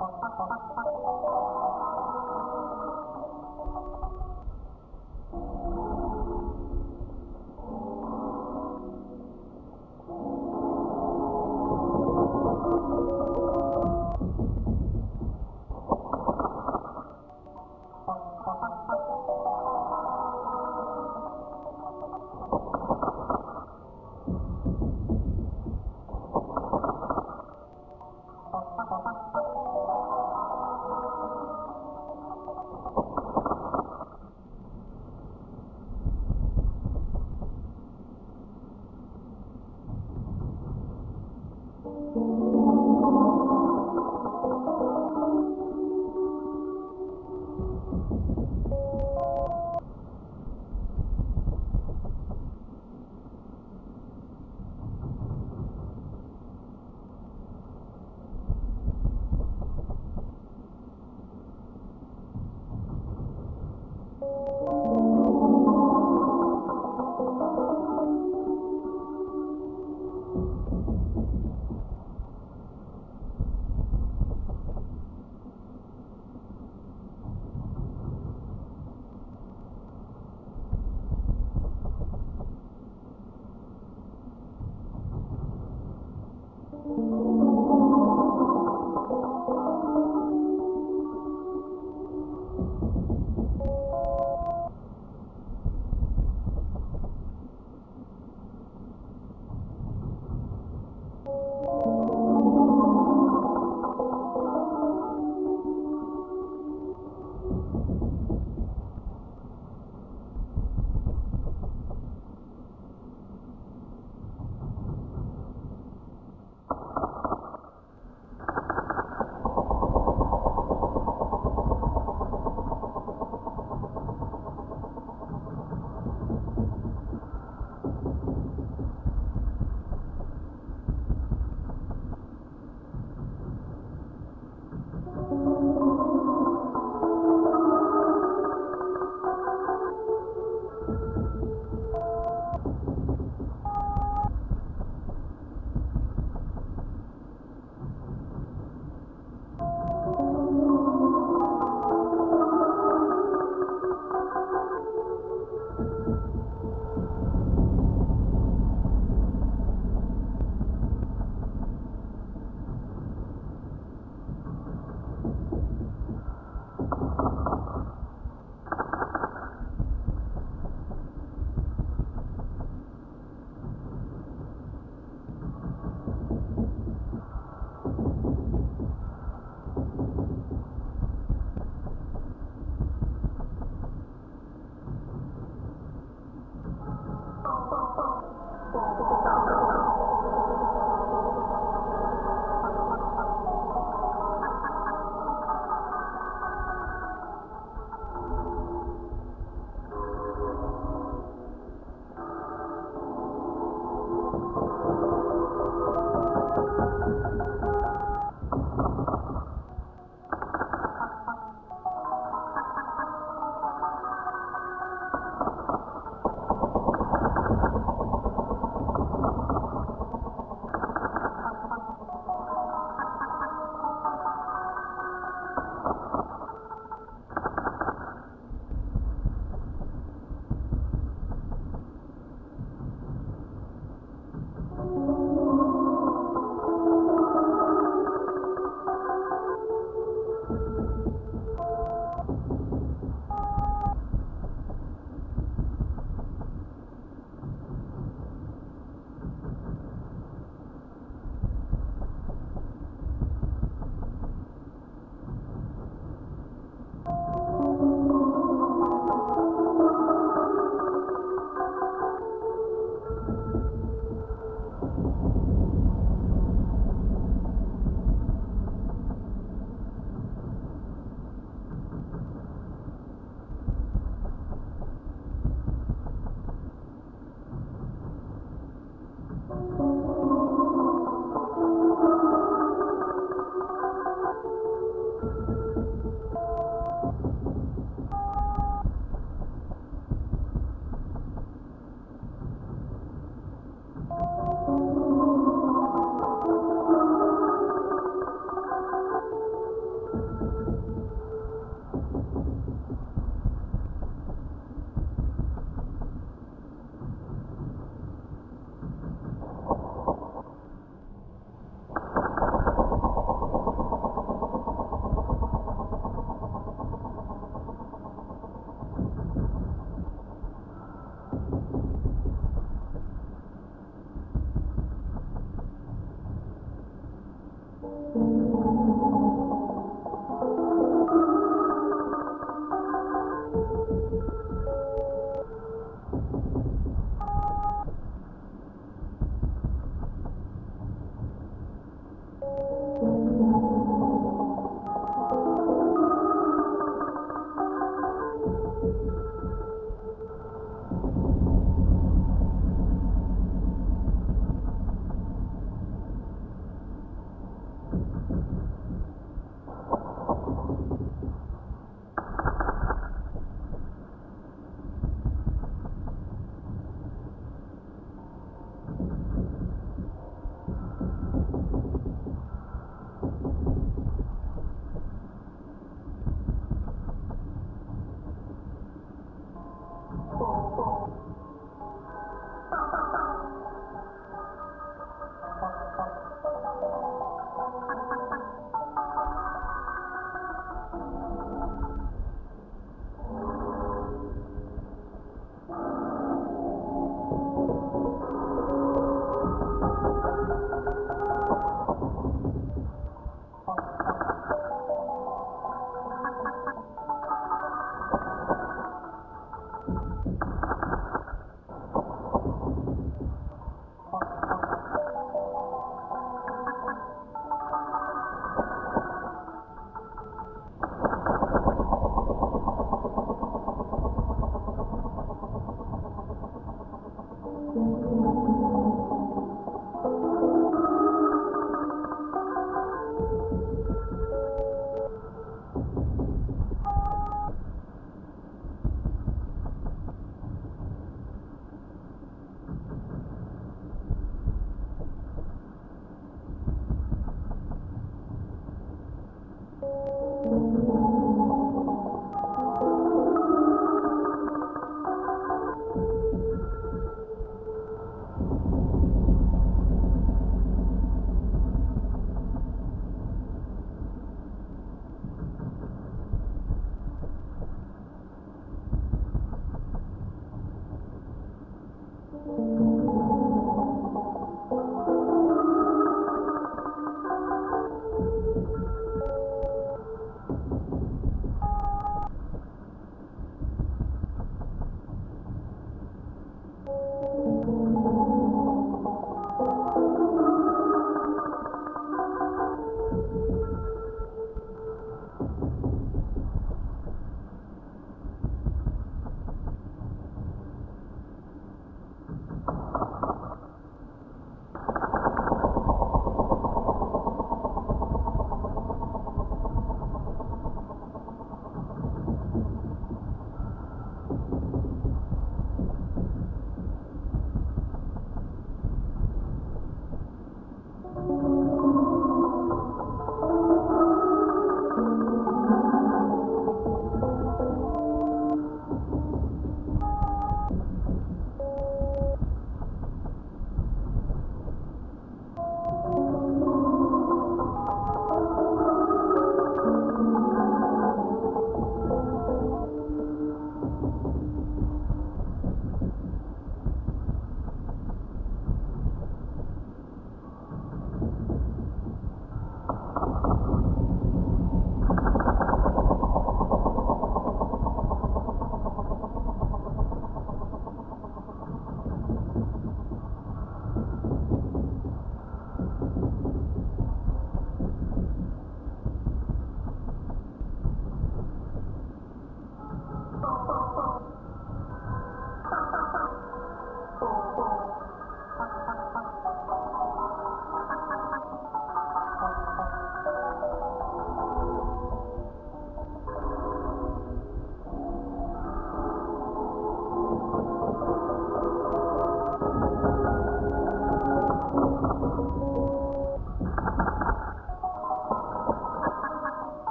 あっ。